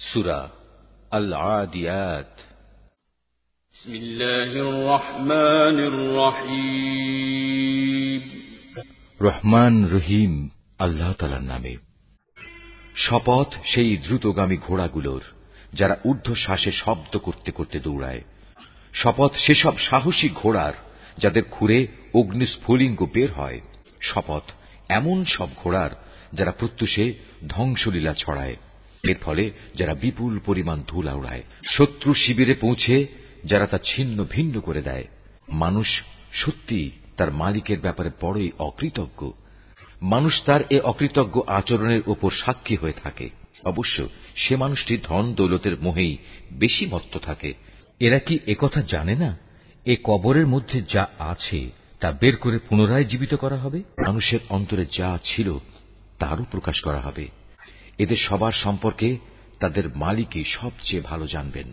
সুরা আল আদিয়াত بسم الله الرحمن الرحيم রহমান রহিম আল্লাহ তালার নামে শপথ সেই দ্রুতগামী ঘোড়াগুলোর যারা ঊর্ধ্ব শ্বাসে শব্দ করতে করতে দৌড়ায় শপথ সেসব সাহসী ঘোড়ার যাদের খুঁড়ে অগ্নিস্ফুলিঙ্গ বের হয় শপথ এমন সব ঘোড়ার যারা প্রত্যুষে ধ্বংসলীলা ছড়ায় এর ফলে যারা বিপুল পরিমাণ ধুলা উড়ায়, শত্রু শিবিরে পৌঁছে যারা তা ছিন্ন ভিন্ন করে দেয়, মানুষ সত্যি তার মালিকের ব্যাপারে বড়ই অকৃতজ্ঞ। মানুষ তার এ অকৃতজ্ঞ আচরণের ওপর সাক্ষী হয়ে থাকে। অবশ্য সে মানুষটি ধন দৌলতের মোহেই বেশি মত্ত থাকে। এরা কি একথা জানে না? এ কবরের মধ্যে যা আছে তা বের করে পুনরায় জীবিত করা হবে? মানুষের অন্তরে যা ছিল তারও প্রকাশ করা হবে। এদের সবার সম্পর্কে তাদের মালিকই সবচেয়ে ভালো জানবেন।